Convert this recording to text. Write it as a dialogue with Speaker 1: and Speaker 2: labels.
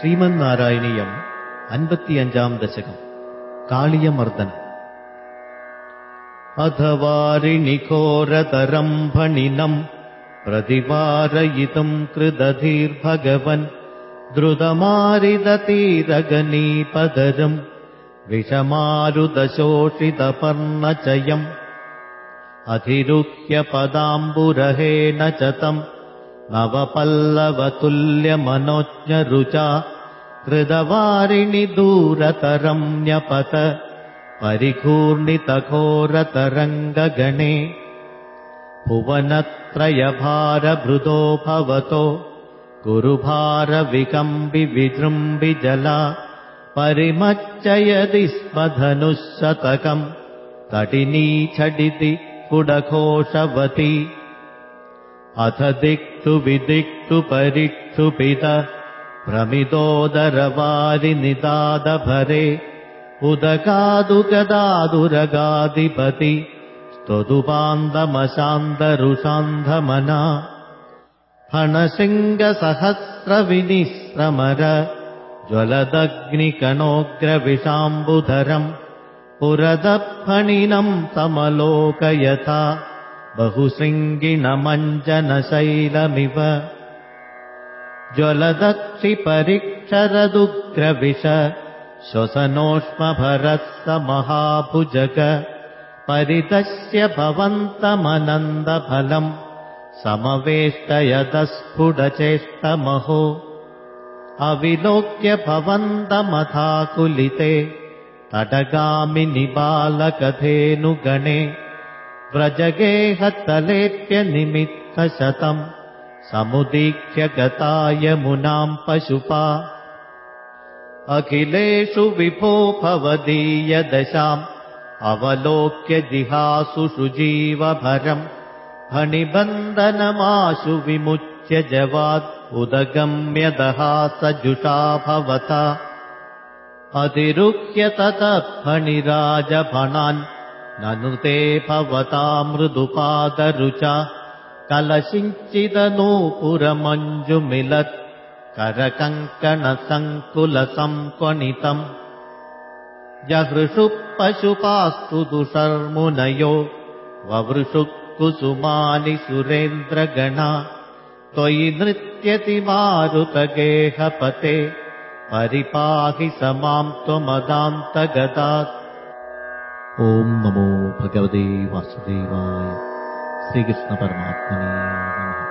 Speaker 1: श्रीमन्नारायणीयम् अन्जां दशकम् काळ्यमर्दनम् अथवारिणिघोरतरम् പ്രതിവാരയിതും प्रतिवारयितुं कृदधीर्भगवन् द्रुतमारिदतीरगनीपदरम् विषमारुदशोषितपर्णचयम् अधिरुह्यपदाम्बुरहेण च तम् नवपल्लवतुल्यमनोज्ञरुचा कृतवारिणि दूरतरम् न्यपत परिघूर्णितघोरतरङ्गगणे भुवनत्रयभारभृदो भवतो गुरुभारविकम्बि विजृम्बि जला परिमच्चयदि स्म धनुः शतकम् तटिनी छडिति पुडघोषवती अथ दिक्तु विदिक्तु परिक्षुपित प्रमिदोदरवारिनिदादभरे उदकादुगदादुरगाधिपति स्तुदुपान्दमशान्तरुषान्धमना फणसिंहसहस्रविनिस्रमर ज्वलदग्निकणोग्रविषाम्बुधरम् पुरदफणिनम् समलोकयथा बहुशृङ्गिणमञ्जनशैलमिव ज्वलदक्षिपरिक्षरदुग्रविश श्वसनोष्मभरः स महाभुजग परिदस्य भवन्तमनन्दफलम् समवेष्टयतस्फुटचेष्टमहो अविलोक्य भवन्तमथाकुलिते तटगामिनि बालकथेनुगणे व्रजगेहतलेऽप्यनिमित्तशतम् समुदीक्ष्य गताय मुनाम् पशुपा। अखिलेषु विभो भवदीयदशाम् अवलोक्य जिहासुषु जीवभरम् फणिबन्धनमाशु विमुच्य जवाद् उदगम्यदहासजुषा भवता अधिरुह्य ततः फणिराजफणान् ननु ते भवता मृदुपादरुचा। कलशिञ्चिदनूपुरमञ्जुमिलत् करकङ्कणसङ्कुलसङ्क्वणितम् जहृषु पशुपास्तु दुषर्मुनयो ववृषु कुसुमानि सुरेन्द्रगणा त्वयि नृत्यति मारुतगेहपते परिपाहि स माम् त्वमदान्तगतात्
Speaker 2: ॐ नमो भगवते वासुदेवाय श्रीकृष्णपरमात्मने नमः